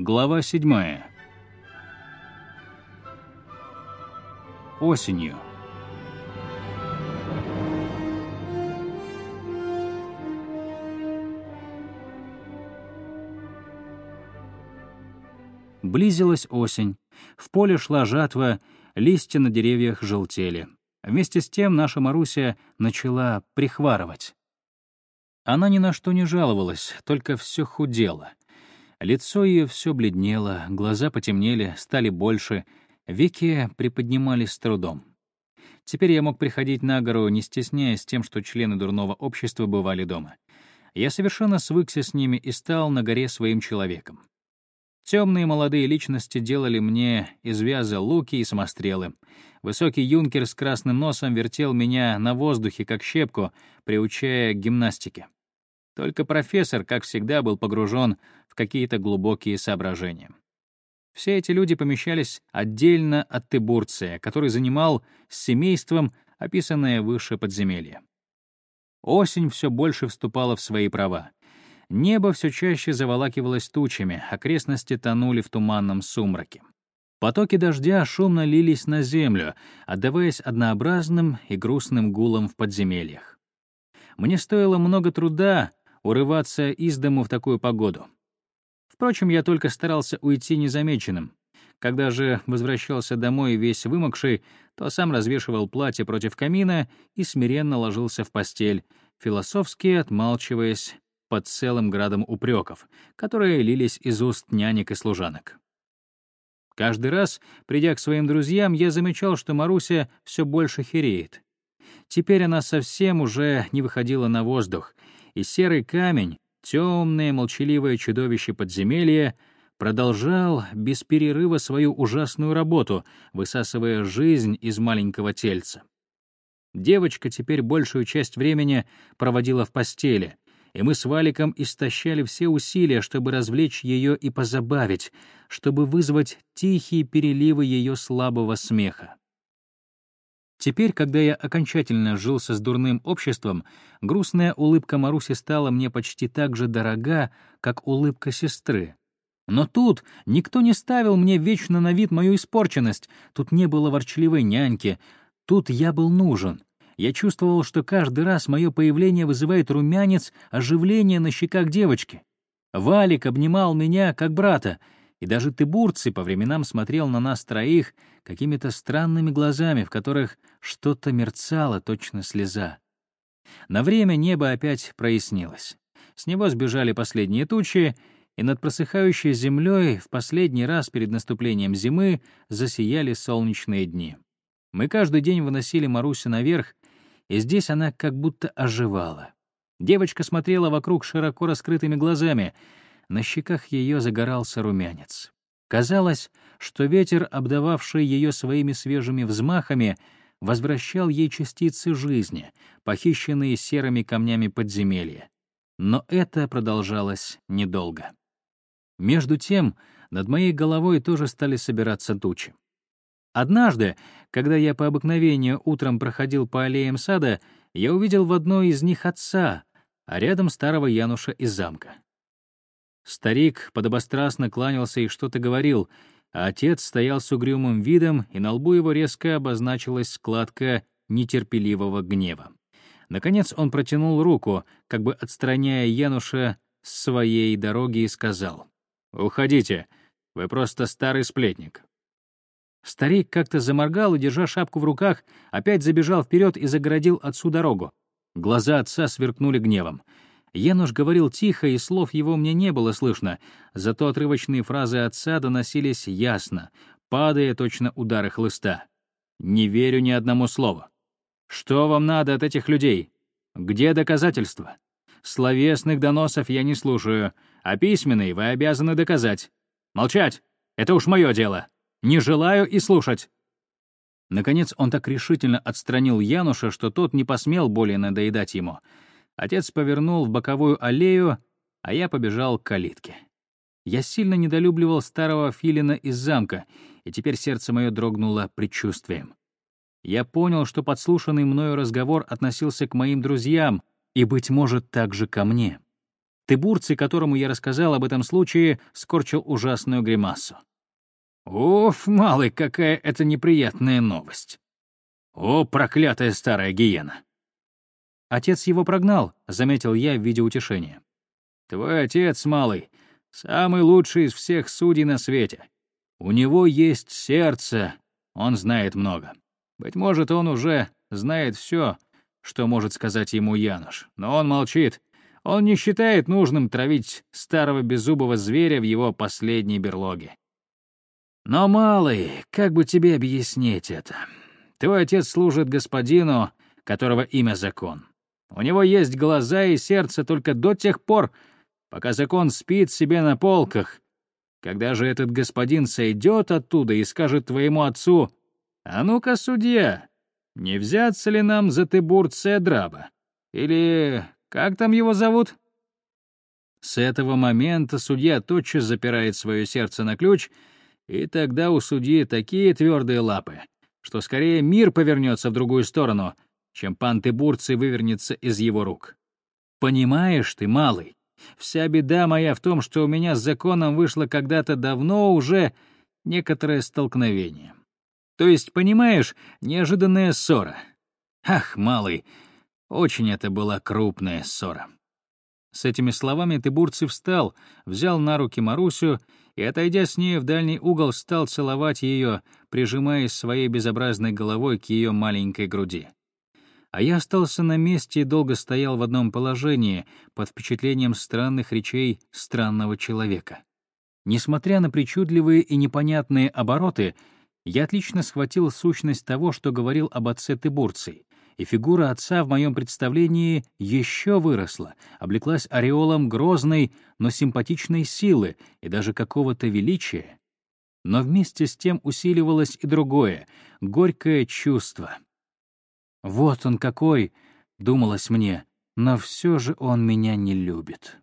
Глава 7. Осенью. Близилась осень. В поле шла жатва, листья на деревьях желтели. Вместе с тем наша Маруся начала прихварывать. Она ни на что не жаловалась, только все худела. Лицо ее все бледнело, глаза потемнели, стали больше, веки приподнимались с трудом. Теперь я мог приходить на гору, не стесняясь тем, что члены дурного общества бывали дома. Я совершенно свыкся с ними и стал на горе своим человеком. Темные молодые личности делали мне из вяза луки и самострелы. Высокий юнкер с красным носом вертел меня на воздухе, как щепку, приучая к гимнастике. Только профессор, как всегда, был погружен в какие-то глубокие соображения. Все эти люди помещались отдельно от Тыбурция, который занимал с семейством описанное выше подземелье. Осень все больше вступала в свои права. Небо все чаще заволакивалось тучами, окрестности тонули в туманном сумраке. Потоки дождя шумно лились на землю, отдаваясь однообразным и грустным гулом в подземельях. Мне стоило много труда урываться из дому в такую погоду. Впрочем, я только старался уйти незамеченным. Когда же возвращался домой весь вымокший, то сам развешивал платье против камина и смиренно ложился в постель, философски отмалчиваясь под целым градом упреков, которые лились из уст нянек и служанок. Каждый раз, придя к своим друзьям, я замечал, что Маруся все больше хереет. Теперь она совсем уже не выходила на воздух, и серый камень, темное молчаливое чудовище подземелья, продолжал без перерыва свою ужасную работу, высасывая жизнь из маленького тельца. Девочка теперь большую часть времени проводила в постели, и мы с Валиком истощали все усилия, чтобы развлечь ее и позабавить, чтобы вызвать тихие переливы ее слабого смеха. Теперь, когда я окончательно жился с дурным обществом, грустная улыбка Маруси стала мне почти так же дорога, как улыбка сестры. Но тут никто не ставил мне вечно на вид мою испорченность, тут не было ворчливой няньки, тут я был нужен. Я чувствовал, что каждый раз мое появление вызывает румянец, оживление на щеках девочки. Валик обнимал меня, как брата, и даже Тыбурций по временам смотрел на нас троих какими-то странными глазами, в которых что-то мерцало, точно слеза. На время небо опять прояснилось. С него сбежали последние тучи, и над просыхающей землей в последний раз перед наступлением зимы засияли солнечные дни. Мы каждый день выносили Марусю наверх, и здесь она как будто оживала. Девочка смотрела вокруг широко раскрытыми глазами — на щеках ее загорался румянец. Казалось, что ветер, обдававший ее своими свежими взмахами, возвращал ей частицы жизни, похищенные серыми камнями подземелья. Но это продолжалось недолго. Между тем, над моей головой тоже стали собираться тучи. Однажды, когда я по обыкновению утром проходил по аллеям сада, я увидел в одной из них отца, а рядом старого Януша из замка. Старик подобострастно кланялся и что-то говорил, а отец стоял с угрюмым видом, и на лбу его резко обозначилась складка нетерпеливого гнева. Наконец он протянул руку, как бы отстраняя Януша с своей дороги, и сказал, «Уходите, вы просто старый сплетник». Старик как-то заморгал и, держа шапку в руках, опять забежал вперед и загородил отцу дорогу. Глаза отца сверкнули гневом. Януш говорил тихо, и слов его мне не было слышно, зато отрывочные фразы отца доносились ясно, падая точно удары хлыста. «Не верю ни одному слову. Что вам надо от этих людей? Где доказательства? Словесных доносов я не слушаю, а письменные вы обязаны доказать. Молчать! Это уж мое дело. Не желаю и слушать». Наконец он так решительно отстранил Януша, что тот не посмел более надоедать ему — Отец повернул в боковую аллею, а я побежал к калитке. Я сильно недолюбливал старого филина из замка, и теперь сердце мое дрогнуло предчувствием. Я понял, что подслушанный мною разговор относился к моим друзьям и, быть может, также ко мне. Тыбурций, которому я рассказал об этом случае, скорчил ужасную гримасу. «Оф, малый, какая это неприятная новость! О, проклятая старая гиена!» «Отец его прогнал», — заметил я в виде утешения. «Твой отец, малый, самый лучший из всех судей на свете. У него есть сердце, он знает много. Быть может, он уже знает все, что может сказать ему Януш, но он молчит. Он не считает нужным травить старого беззубого зверя в его последней берлоге. Но, малый, как бы тебе объяснить это? Твой отец служит господину, которого имя закон. У него есть глаза и сердце только до тех пор, пока закон спит себе на полках. Когда же этот господин сойдет оттуда и скажет твоему отцу, «А ну-ка, судья, не взяться ли нам за Тыбур Цедраба? Или как там его зовут?» С этого момента судья тотчас запирает свое сердце на ключ, и тогда у судьи такие твердые лапы, что скорее мир повернется в другую сторону — чем пан Тыбурций вывернется из его рук. Понимаешь ты, малый, вся беда моя в том, что у меня с законом вышло когда-то давно уже некоторое столкновение. То есть, понимаешь, неожиданная ссора. Ах, малый, очень это была крупная ссора. С этими словами Тыбурцев встал, взял на руки Марусю и, отойдя с ней в дальний угол, стал целовать ее, прижимаясь своей безобразной головой к ее маленькой груди а я остался на месте и долго стоял в одном положении, под впечатлением странных речей странного человека. Несмотря на причудливые и непонятные обороты, я отлично схватил сущность того, что говорил об отце Тыбурций, и фигура отца в моем представлении еще выросла, облеклась ореолом грозной, но симпатичной силы и даже какого-то величия. Но вместе с тем усиливалось и другое, горькое чувство — вот он какой, думалось мне, но все же он меня не любит.